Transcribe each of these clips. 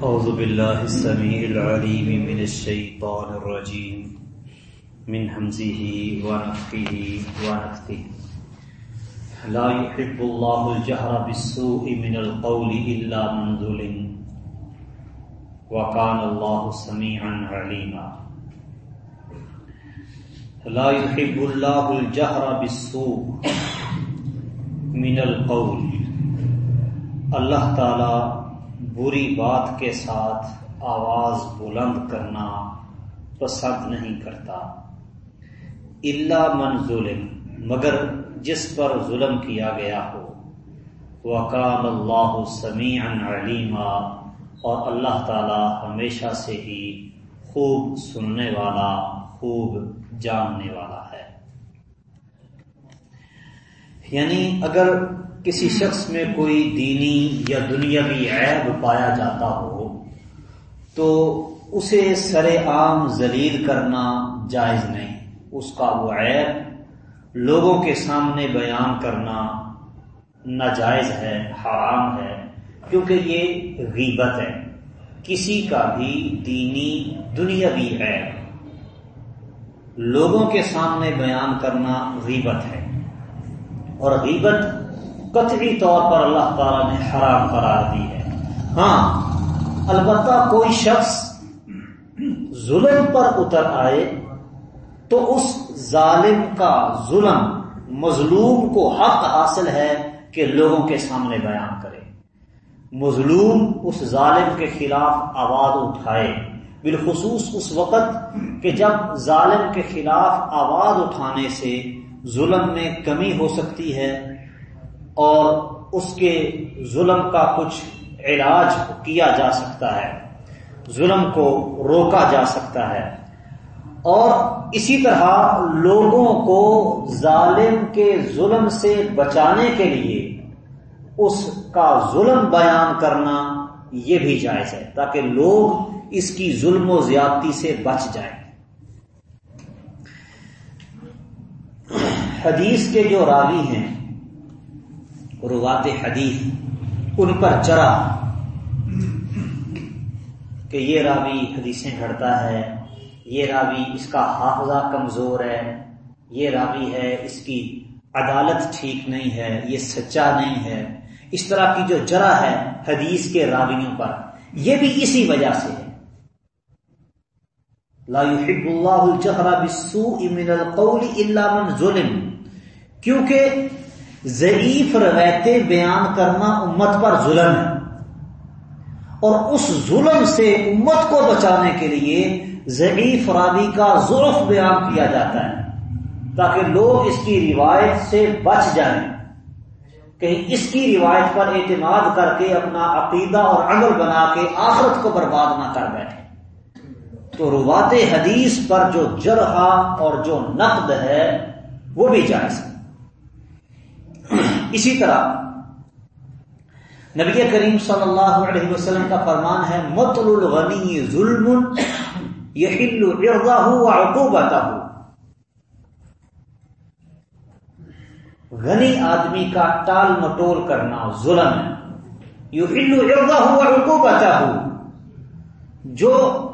أعوذ بالله السميع العليم من الشيطان الرجيم. من همزه ونفخه ونفثه. لا يحب الله الجهر بالسوء من القول إلا من ظلم. وكان الله سميعا عليما. لا يحب الله الجهر بالسوء من القول. اللہ تعالی بری بات کے ساتھ آواز بلند کرنا پسند نہیں کرتا۔ اللہ من ظلم، مگر جس پر ظلم کیا گیا ہو۔ وکال اللہ سمیع علیما اور اللہ تعالی ہمیشہ سے ہی خوب سننے والا، خوب جاننے والا ہے۔ یعنی اگر کسی شخص میں کوئی دینی یا دنیاوی عیب پایا جاتا ہو، تو اسے سر عام ذلیل کرنا جائز نہیں۔ اس کا وہ عیب لوگوں کے سامنے بیان کرنا ناجائز ہے، حرام ہے، کیونکہ یہ غیبت ہے۔ کسی کا بھی دینی دنیاوی عیب لوگوں کے سامنے بیان کرنا غیبت ہے۔ اور غیبت قطعی طور پر اللہ تعالی نے حرام قرار دی ہے۔ ہاں البتہ کوئی شخص ظلم پر اتر آئے تو اس ظالم کا ظلم مظلوم کو حق حاصل ہے کہ لوگوں کے سامنے بیان کرے۔ مظلوم اس ظالم کے خلاف آواز اٹھائے۔ بالخصوص اس وقت کہ جب ظالم کے خلاف آواز اٹھانے سے ظلم میں کمی ہو سکتی ہے اور اس کے ظلم کا کچھ علاج کیا جا سکتا ہے۔ ظلم کو روکا جا سکتا ہے۔ اور اسی طرح لوگوں کو ظالم کے ظلم سے بچانے کے لیے اس کا ظلم بیان کرنا یہ بھی جائز ہے، تاکہ لوگ اس کی ظلم و زیادتی سے بچ جائیں۔ حدیث کے جو راوی ہیں روات حدیث، ان پر چرا کہ یہ راوی حدیثیں گھڑتا ہے، یہ راوی اس کا حافظہ کمزور ہے، یہ راوی ہے اس کی عدالت ٹھیک نہیں ہے، یہ سچا نہیں ہے۔ اس طرح کی جو جرا ہے حدیث کے راویوں پر، یہ بھی اسی وجہ سے ہے۔ لا يحب اللہ الجہر بالسوء من القول الا من ظلم، کیونکہ ضعیف روایتیں بیان کرنا امت پر ظلم ہے۔ اور اس ظلم سے امت کو بچانے کے لیے ضعیف راوی کا ضرف بیان کیا جاتا ہے تاکہ لوگ اس کی روایت سے بچ جائیں۔ کہیں اس کی روایت پر اعتماد کر کے اپنا عقیدہ اور عمل بنا کے آخرت کو برباد نہ کر بیٹھے۔ تو روات حدیث پر جو جرحا اور جو نقد ہے وہ بھی جائز ہے۔ اسی طرح نبی کریم صلی اللہ علیہ وسلم کا فرمان ہے، مطل الغنی ظلم یحل عرضہ وعقوبتہ۔ غنی آدمی کا ٹال مٹول کرنا ظلم ہے۔ یحل عرضہ وعقوبتہ۔ جو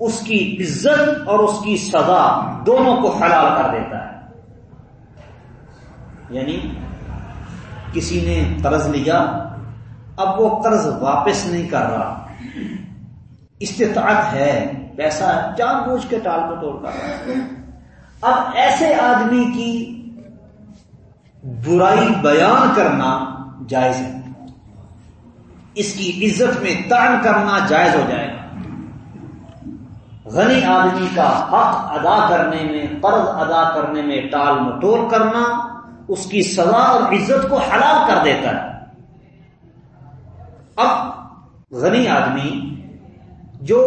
اس کی عزت اور اس کی سزا دونوں کو حلال کر دیتا ہے۔ یعنی کسی نے قرض لیا، اب وہ قرض واپس نہیں کر رہا۔ استطاعت ہے، پیسہ جان بوجھ کے ٹال کو توڑ کر رہا۔ اب ایسے آدمی کی برائی بیان کرنا جائز ہے۔ اس کی عزت میں تان کرنا جائز ہو جائے گا۔ غنی آدمی کا حق ادا کرنے میں، قرض ادا کرنے میں ٹال مٹول کرنا اس کی سزا اور عزت کو حلال کر دیتا ہے۔ اب غنی آدمی جو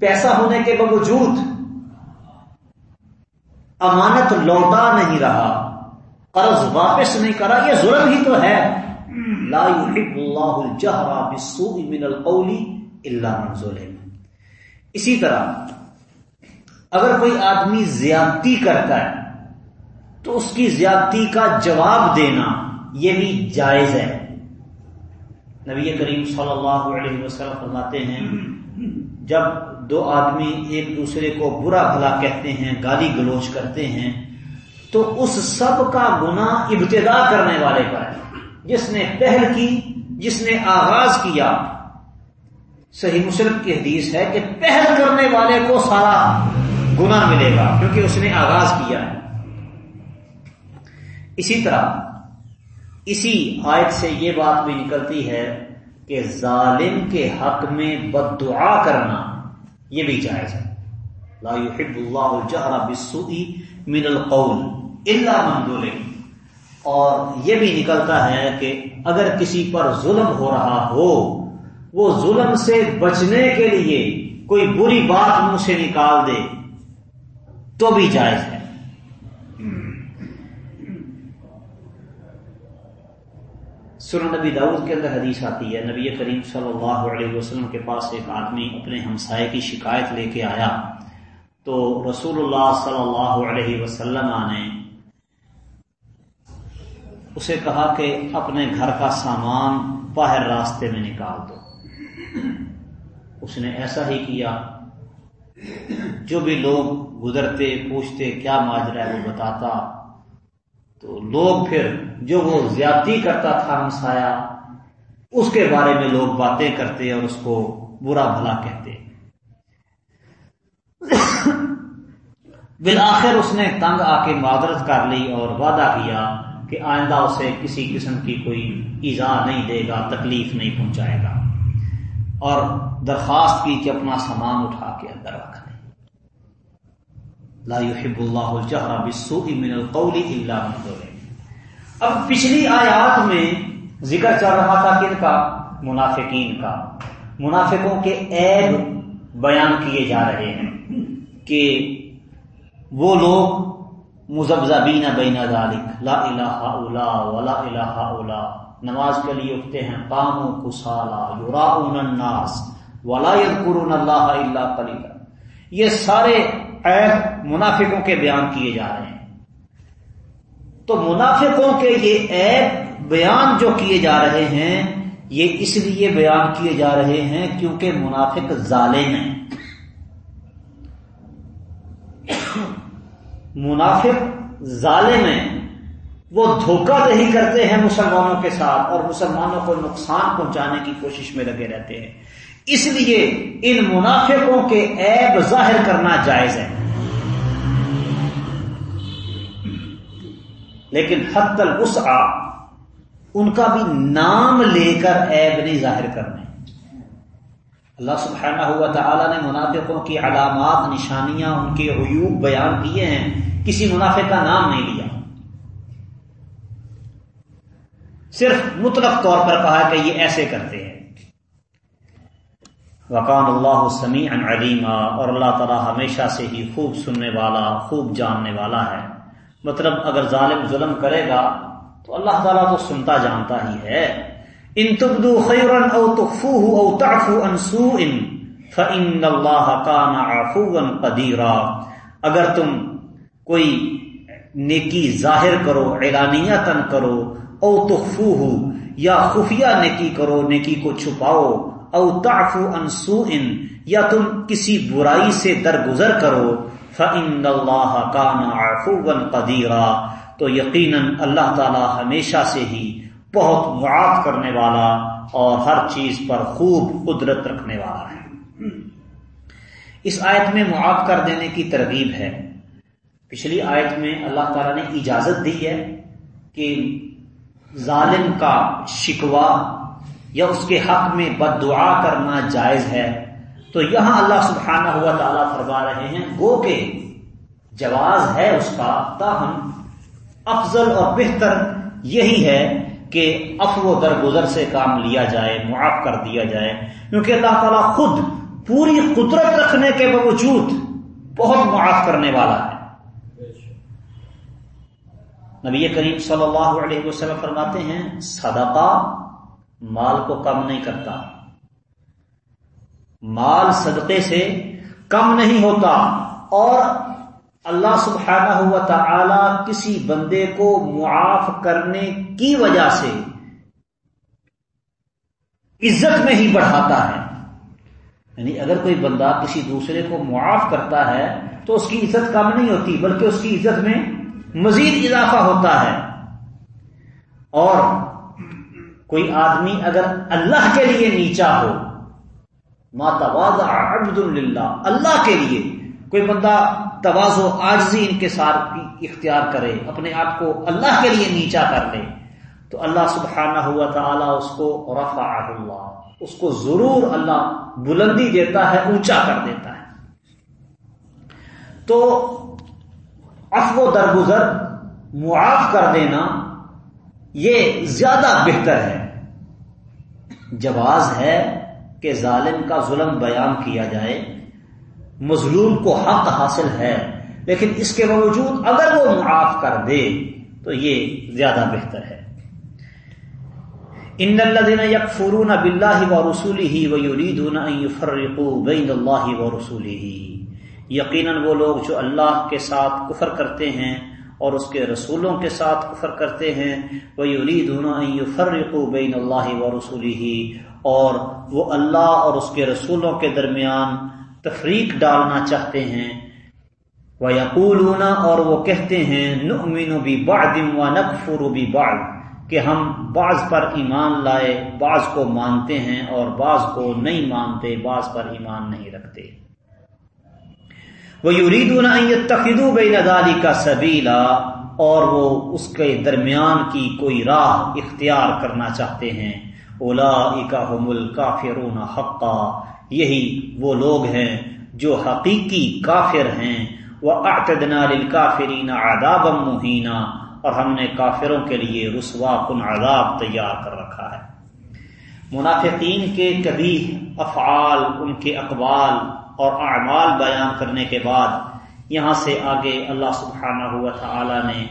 پیسہ ہونے کے باوجود امانت لوٹا نہیں رہا، قرض واپس نہیں کرا، یہ ظلم ہی تو ہے۔ لا يحب اللہ الجہر بالسوء من القول الا من ظلم۔ اسی طرح اگر کوئی آدمی زیادتی کرتا ہے تو اس کی زیادتی کا جواب دینا یہ بھی جائز ہے۔ نبی کریم صلی اللہ علیہ وسلم فرماتے ہیں، جب دو آدمی ایک دوسرے کو برا بھلا کہتے ہیں، گالی گلوچ کرتے ہیں، تو اس سب کا گنا ابتدا کرنے والے پر ہے۔ جس نے پہل کی، جس نے آغاز کیا۔ صحیح مسلم کی حدیث ہے کہ پہل کرنے والے کو سارا گنا ملے گا، کیونکہ اس نے آغاز کیا ہے۔ اسی طرح اسی آیت سے یہ بات بھی نکلتی ہے کہ ظالم کے حق میں بد دعا کرنا یہ بھی جائز ہے۔ لا يحب اللہ الجہر بالسوء من القول الا من ظلم۔ اور یہ بھی نکلتا ہے کہ اگر کسی پر ظلم ہو رہا ہو، وہ ظلم سے بچنے کے لیے کوئی بری بات منہ سے نکال دے، تو بھی جائز ہے۔ سر نبی داؤد کے اندر حدیث آتی ہے، نبی کریم صلی اللہ علیہ وسلم کے پاس ایک آدمی اپنے ہمسائے کی شکایت لے کے آیا۔ تو رسول اللہ صلی اللہ علیہ وسلم نے اسے کہا کہ اپنے گھر کا سامان باہر راستے میں نکال دو۔ اس نے ایسا ہی کیا۔ جو بھی لوگ گزرتے، پوچھتے، کیا ماجرا ہے؟ وہ بتاتا تو لوگ پھر جو وہ زیادتی کرتا تھا ہمسایا اس کے بارے میں لوگ باتیں کرتے اور اس کو برا بھلا کہتے۔ بالآخر اس نے تنگ آ کے معذرت کر لی اور وعدہ کیا کہ آئندہ اسے کسی قسم کی کوئی ایزا نہیں دے گا، تکلیف نہیں پہنچائے گا۔ اور درخواست کی کہ اپنا سامان اٹھا کے اندر رکھ لیں لا يحب اللہ الجہر بالسوء من القول الا من ظلم. اب پچھلی آیات میں ذکر چل رہا تھا کن کا؟ منافقین کا. منافقوں کے عیب بیان کیے جا رہے ہیں کہ وہ لوگ مزبزبین بین ذالک لا الہ الا ولا الہ الا نماز کے لیے اٹھتے ہیں، قاموا کسالا یراؤن الناس، ولا یذکرون اللہ الا قلیلا. یہ سارے عیب منافقوں کے بیان کیے جا رہے ہیں۔ تو منافقوں کے یہ عیب بیان جو کیے جا رہے ہیں، یہ اس لیے بیان کیے جا رہے ہیں کیونکہ منافق ظالم ہیں۔ منافق ظالم ہیں۔ وہ دھوکہ دہی کرتے ہیں مسلمانوں کے ساتھ اور مسلمانوں کو نقصان پہنچانے کی کوشش میں لگے رہتے ہیں۔ اس لیے ان منافقوں کے عیب ظاہر کرنا جائز ہے۔ لیکن حت الوسع ان کا بھی نام لے کر عیب نہیں ظاہر کرنے۔ اللہ سبحانہ ہوا تعالیٰ نے منافقوں کی علامات، نشانیاں، ان کے عیوب بیان کیے ہیں۔ کسی منافق کا نام نہیں لیا۔ صرف مطلق طور پر کہا کہ یہ ایسے کرتے ہیں۔ وقان اللہ سمیع علیما اور اللہ تعالیٰ ہمیشہ سے ہی خوب سننے والا، خوب جاننے والا ہے۔ مطلب اگر ظالم ظلم کرے گا تو اللہ تعالیٰ تو سنتا جانتا ہی ہے۔ ان تبدو خیرا او تخفوه او تعفو عن سوء فان اللہ کان عفوا قدیرا۔ اگر تم کوئی نیکی ظاہر کرو اعلانیتن کرو، او تخفوه یا خفیہ نیکی کرو، نیکی کو چھپاؤ او تعفو عن سوء، یا تم کسی برائی سے درگزر کرو فان اللہ کان عفوا قدیرا تو یقینا اللہ تعالی ہمیشہ سے ہی بہت معاف کرنے والا اور ہر چیز پر خوب قدرت رکھنے والا ہے۔ اس آیت میں معاف کر دینے کی ترغیب ہے۔ پچھلی آیت میں اللہ تعالیٰ نے اجازت دی ہے کہ ظالم کا شکوا یا اس کے حق میں بد دعا کرنا جائز ہے، تو یہاں اللہ سبحانہ ہوا تعالیٰ فرما رہے ہیں، گو کہ جواز ہے اس کا، تاہم افضل اور بہتر یہی ہے کہ افو درگزر سے کام لیا جائے، معاف کر دیا جائے، کیونکہ اللہ تعالیٰ خود پوری قدرت رکھنے کے باوجود بہت معاف کرنے والا ہے۔ نبی کریم صلی اللہ علیہ وسلم فرماتے ہیں، صدقہ مال کو کم نہیں کرتا۔ مال صدقے سے کم نہیں ہوتا اور اللہ سبحانہ ہوا تعالی کسی بندے کو معاف کرنے کی وجہ سے عزت میں ہی بڑھاتا ہے۔ یعنی اگر کوئی بندہ کسی دوسرے کو معاف کرتا ہے تو اس کی عزت کم نہیں ہوتی، بلکہ اس کی عزت میں مزید اضافہ ہوتا ہے۔ اور کوئی آدمی اگر اللہ کے لیے نیچا ہو ماتواز عبد اللہ اللہ کے لیے کوئی بندہ تواز و آجزی ان کے ساتھ اختیار کرے، اپنے آپ کو اللہ کے لیے نیچا کر لے، تو اللہ سبحانہ ہوا تعالیٰ اس کو رفع اللہ، اس کو ضرور اللہ بلندی دیتا ہے، اونچا کر دیتا ہے۔ تو افو درگزر، معاف کر دینا، یہ زیادہ بہتر ہے۔ جواز ہے کہ ظالم کا ظلم بیان کیا جائے، مظلوم کو حق حاصل ہے، لیکن اس کے باوجود اگر وہ معاف کر دے تو یہ زیادہ بہتر ہے۔ ان الذين يكفرون بالله ورسوله ويريدون ان يفرقوا بين الله ورسوله۔ یقینا وہ لوگ جو اللہ کے ساتھ کفر کرتے ہیں اور اس کے رسولوں کے ساتھ کفر کرتے ہیں۔ وہ يريدون ان يفرقوا بين الله ورسوله اور وہ اللہ اور اس کے رسولوں کے درمیان تفریق ڈالنا چاہتے ہیں۔ وہ یقولون اور وہ کہتے ہیں، نؤمن ببعض ونكفر ببعض کہ ہم بعض پر ایمان لائے، بعض کو مانتے ہیں اور بعض کو نہیں مانتے، بعض پر ایمان نہیں رکھتے۔ وہ یریدون تقیدو بے ندالی کا سبیلا اور وہ اس کے درمیان کی کوئی راہ اختیار کرنا چاہتے ہیں۔ اولا اکاحمل کافرون حقا، یہی وہ لوگ ہیں جو حقیقی کافر ہیں۔ وہ اعتدنا للکافرین عذابا مہینہ اور ہم نے کافروں کے لیے رسوا کن عذاب تیار کر رکھا ہے۔ منافقین کے کبھی افعال، ان کے اقوال اور اعمال بیان کرنے کے بعد یہاں سے آگے اللہ سبحانہ ہوا تعالی نے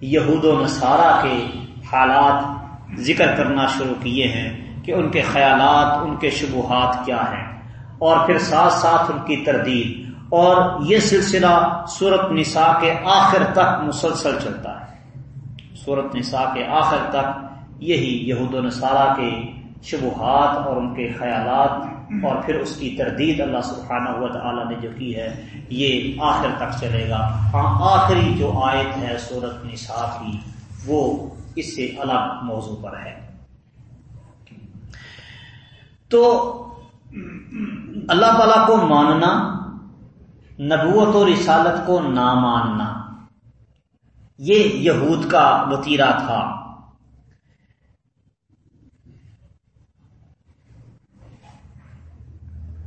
یہود و نصارہ کے حالات ذکر کرنا شروع کیے ہیں کہ ان کے خیالات، ان کے شبہات کیا ہیں۔ اور پھر ساتھ ساتھ ان کی تردید۔ اور یہ سلسلہ صورت نساء کے آخر تک مسلسل چلتا ہے۔ صورت نساء کے آخر تک یہی یہود و نصارہ کے شبہات اور ان کے خیالات اور پھر اس کی تردید اللہ سبحانہ ہوا تعالیٰ نے جو کی ہے، یہ آخر تک چلے گا۔ ہاں آخری جو آیت ہے صورت نساء کی، وہ اس سے الگ موضوع پر ہے۔ تو اللہ تعالی کو ماننا، نبوت و رسالت کو نہ ماننا یہ یہود کا وطیرہ تھا۔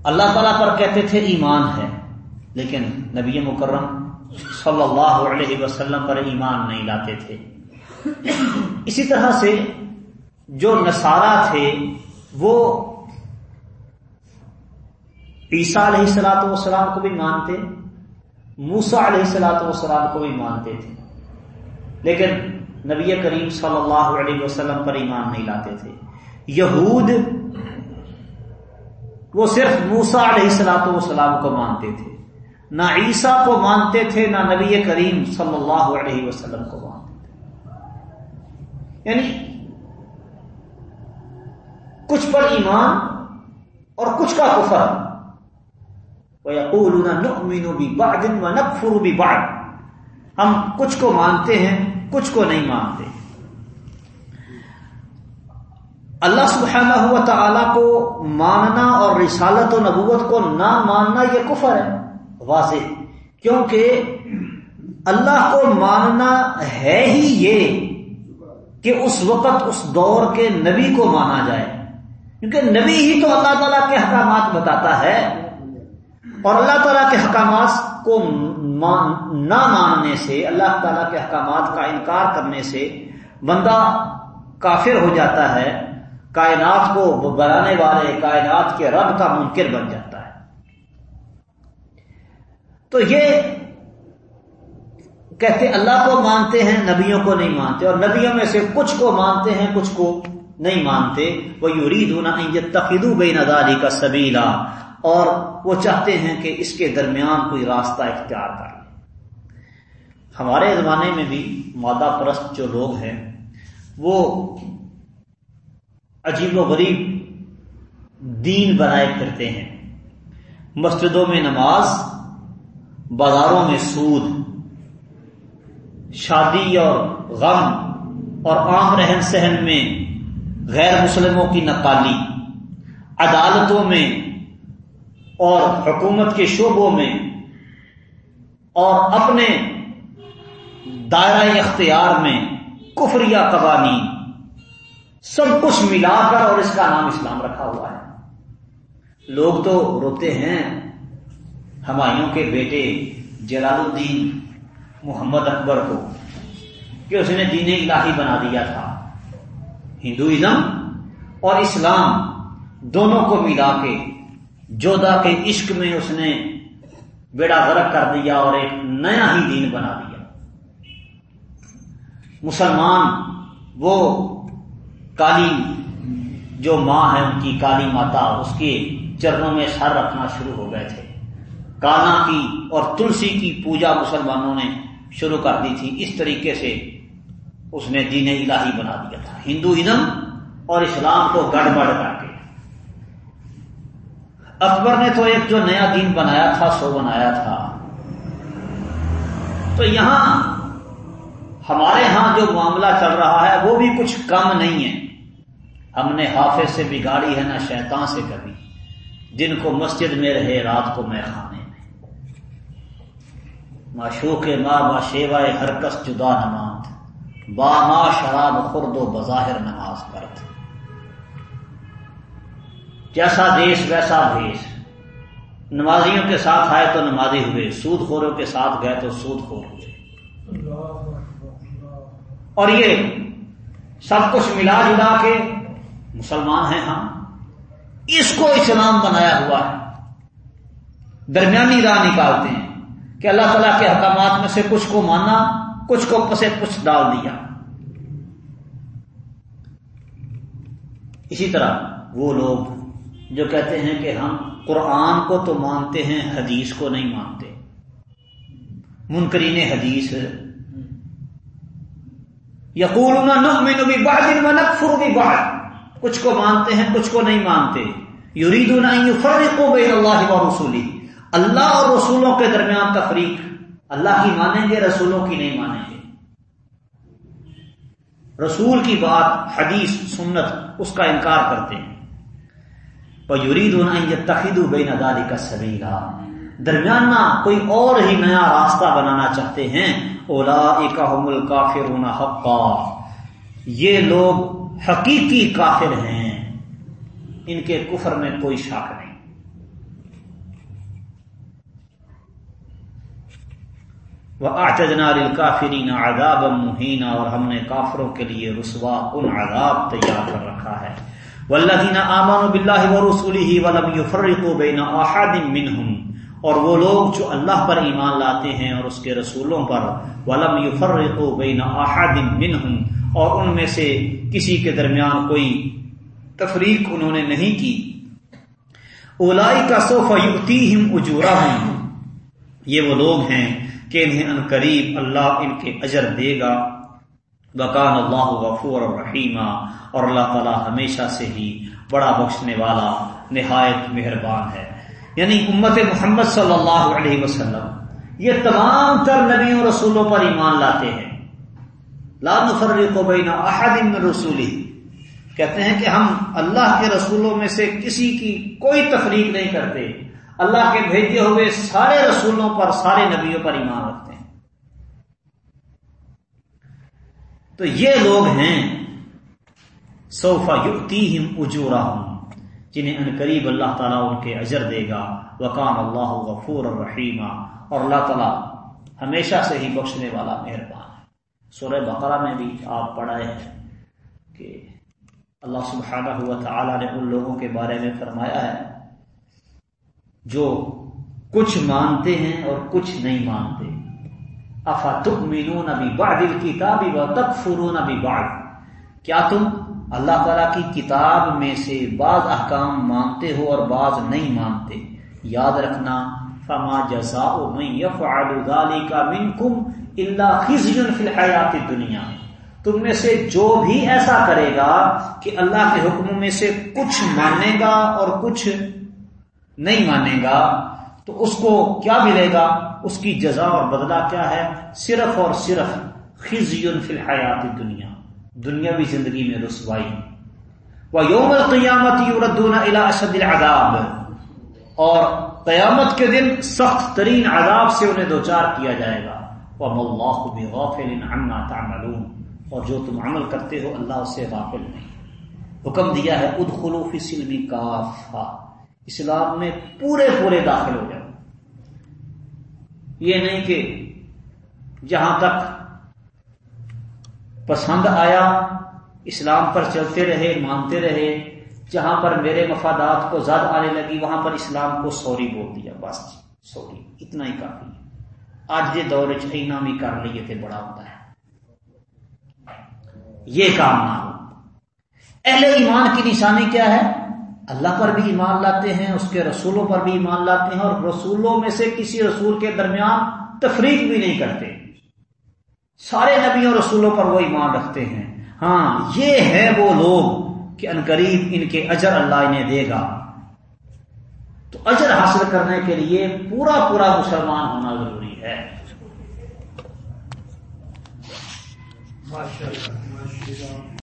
اللہ تعالیٰ پر کہتے تھے ایمان ہے، لیکن نبی مکرم صلی اللہ علیہ وسلم پر ایمان نہیں لاتے تھے۔ اسی طرح سے جو نصارہ تھے، وہ عیسیٰ علیہ السلاۃ والسلام کو بھی مانتے موسا علیہ السلاۃ والسلام کو بھی مانتے تھے۔ لیکن نبی کریم صلی اللہ علیہ وسلم پر ایمان نہیں لاتے تھے۔ یہود وہ صرف موسا علیہ السلاۃ والسلام کو مانتے تھے۔ نہ عیسیٰ کو مانتے تھے، نہ نبی کریم صلی اللہ علیہ وسلم کو مانتے تھے۔ یعنی کچھ پر ایمان اور کچھ کا کفر۔ نؤمن ببعض ونکفر ہم کچھ کو مانتے ہیں، کچھ کو نہیں مانتے۔ اللہ سبحانہ ہوا تعالی کو ماننا اور رسالت و نبوت کو نہ ماننا یہ کفر ہے، واضح۔ کیونکہ اللہ کو ماننا ہے ہی یہ کہ اس وقت اس دور کے نبی کو مانا جائے۔ کیونکہ نبی ہی تو اللہ تعالیٰ کے حکامات بتاتا ہے۔ اور اللہ تعالیٰ کے حکامات کو نہ ماننے سے، اللہ تعالیٰ کے احکامات کا انکار کرنے سے بندہ کافر ہو جاتا ہے۔ کائنات کو بنانے والے کائنات کے رب کا منکر بن جاتا ہے۔ تو یہ کہتے اللہ کو مانتے ہیں، نبیوں کو نہیں مانتے، اور نبیوں میں سے کچھ کو مانتے ہیں، کچھ کو نہیں مانتے۔ وہ یورید ہونا تقیدو بے نداری کا سبیلا اور وہ چاہتے ہیں کہ اس کے درمیان کوئی راستہ اختیار کر لیں۔ ہمارے زمانے میں بھی مادہ پرست جو لوگ ہیں، وہ عجیب و غریب دین بنائے پھرتے ہیں۔ مسجدوں میں نماز، بازاروں میں سود، شادی اور غم اور عام رہن سہن میں غیر مسلموں کی نقالی عدالتوں میں اور حکومت کے شعبوں میں اور اپنے دائرہ اختیار میں کفریہ قوانین۔ سب کچھ ملا کر اور اس کا نام اسلام رکھا ہوا ہے۔ لوگ تو روتے ہیں۔ ہمایوں کے بیٹے جلال الدین محمد اکبر کو کہ اس نے دین الہی بنا دیا تھا۔ ہندوازم اور اسلام دونوں کو ملا کے جودا کے عشق میں اس نے بیڑا غرق کر دیا اور ایک نیا ہی دین بنا دیا۔ مسلمان وہ کالی جو ماں ہے ان کی کالی ماتا اس کے چرنوں میں سر رکھنا شروع ہو گئے تھے۔ کانا کی اور تلسی کی پوجا مسلمانوں نے شروع کر دی تھی۔ اس طریقے سے اس نے دین الہی بنا دیا تھا۔ ہندوازم اور اسلام کو گڑبڑ کر کے۔ اکبر نے تو ایک جو نیا دین بنایا تھا، سو بنایا تھا۔ تو یہاں ہمارے ہاں جو معاملہ چل رہا ہے، وہ بھی کچھ کم نہیں ہے۔ ہم نے حافظ سے بگاڑی ہے نہ شیطان سے کبھی۔ دن کو مسجد میں رہے، رات کو میں خانے میں۔ معشوق ماں با شیوائے ہرکس جدا نماز۔ با ماں شراب خرد و بظاہر نماز کرت جیسا دیش، ویسا بھیش۔ نمازیوں کے ساتھ آئے تو نمازی ہوئے، سود خوروں کے ساتھ گئے تو سود خور ہوئے۔ اور یہ سب کچھ ملا جلا کے مسلمان ہیں ہم، اس کو اسلام بنایا ہوا ہے۔ درمیانی راہ نکالتے ہیں کہ اللہ تعالیٰ کے حکامات میں سے کچھ کو مانا، کچھ کو پسے کچھ ڈال دیا۔ اسی طرح وہ لوگ جو کہتے ہیں کہ ہم قرآن کو تو مانتے ہیں، حدیث کو نہیں مانتے۔ منکرین حدیث یقول نؤمن ببعض ونکفر ببعض۔ کچھ کو مانتے ہیں، کچھ کو نہیں مانتے۔ یریدون ان یفرقوا بین اللہ و رسولی۔ اللہ اور رسولوں کے درمیان تفریق۔ اللہ کی مانیں گے، رسولوں کی نہیں مانیں گے۔ رسول کی بات، حدیث، سنت، اس کا انکار کرتے ہیں۔ یریدون ان یتخذوا بین ذلک سبیلا۔ درمیانہ کوئی اور ہی نیا راستہ بنانا چاہتے ہیں۔ اولا الکافرون حقا۔ یہ لوگ حقیقی کافر ہیں، ان کے کفر میں کوئی شاک نہیں۔ وہ آچنا کافرین عذاب مہینہ اور ہم نے کافروں کے لیے رسوا ان عذاب تیار کر رکھا ہے۔ والذین آمنوا باللہ ورسولہ ولم یفرقوا بین احد منہم اور وہ لوگ جو اللہ پر ایمان لاتے ہیں اور اس کے رسولوں پر، ولم یفرقوا بین احد منہم اور ان میں سے کسی کے درمیان کوئی تفریق انہوں نے نہیں کی۔ اولائی کا سوف یؤتیہم اجورہم۔ یہ وہ لوگ ہیں کہ انہیں ان قریب اللہ ان کے اجر دے گا۔ بکان اللہ غفور الرحیمہ اور اللہ تعالی ہمیشہ سے ہی بڑا بخشنے والا نہایت مہربان ہے۔ یعنی امت محمد صلی اللہ علیہ وسلم، یہ تمام تر نبیوں رسولوں پر ایمان لاتے ہیں۔ لا نفرق بین احد من رسولی۔ کہتے ہیں کہ ہم اللہ کے رسولوں میں سے کسی کی کوئی تفریق نہیں کرتے۔ اللہ کے بھیجے ہوئے سارے رسولوں پر، سارے نبیوں پر ایمان رکھتے ہیں۔ تو یہ لوگ ہیں سوفا یوتی ہم اجورا جنہیں ان قریب اللہ تعالیٰ ان کے اجر دے گا۔ وقام اللہ غفور الرحیمہ اور اللہ تعالیٰ ہمیشہ سے ہی بخشنے والا مہربان۔ سورہ بقرہ میں بھی آپ پڑھائے ہیں کہ اللہ سبحانہ ہوا تعالیٰ نے ان لوگوں کے بارے میں فرمایا ہے جو کچھ مانتے ہیں اور کچھ نہیں مانتے۔ افا تؤمنون ببعض الكتاب وتکفرون ببعض۔ کیا تم اللہ تعالیٰ کی کتاب میں سے بعض احکام مانتے ہو اور بعض نہیں مانتے؟ یاد رکھنا، فما جزا من يفعل ذلك منكم الا خزي في الحیات دنیا تم میں سے جو بھی ایسا کرے گا کہ اللہ کے حکموں میں سے کچھ مانے گا اور کچھ نہیں مانے گا، تو اس کو کیا ملے گا؟ اس کی جزا اور بدلہ کیا ہے؟ صرف اور صرف خزی فی الحیات دنیا دنیاوی زندگی میں رسوائی۔ وہ یوم القیامت یوردون الى اشد العذاب۔ اور قیامت کے دن سخت ترین عذاب سے انہیں دوچار کیا جائے گا۔ وَمَا اللَّهُ بِغَافِلٍ عَمَّا تَعْمَلُونَ اور جو تم عمل کرتے ہو اللہ اسے غافل نہیں۔ حکم دیا ہے، ادخلوا فی سلمی کافا اسلام میں پورے پورے داخل ہو جاؤ۔ یہ نہیں کہ جہاں تک پسند آیا، اسلام پر چلتے رہے، مانتے رہے، جہاں پر میرے مفادات کو زد آنے لگی، وہاں پر اسلام کو سوری بول دیا۔ بس جی، سوری، اتنا ہی کافی ہے۔ آج کے دور چینا بھی کر لیے تھے بڑا ہوتا ہے۔ یہ کام نہ ہو۔ اہل ایمان کی نشانی کیا ہے؟ اللہ پر بھی ایمان لاتے ہیں، اس کے رسولوں پر بھی ایمان لاتے ہیں اور رسولوں میں سے کسی رسول کے درمیان تفریق بھی نہیں کرتے۔ سارے نبیوں رسولوں پر وہ ایمان رکھتے ہیں۔ ہاں یہ ہے وہ لوگ کہ انقریب ان کے اجر اللہ انہیں دے گا۔ تو اجر حاصل کرنے کے لیے پورا پورا مسلمان ہونا ضروری ہے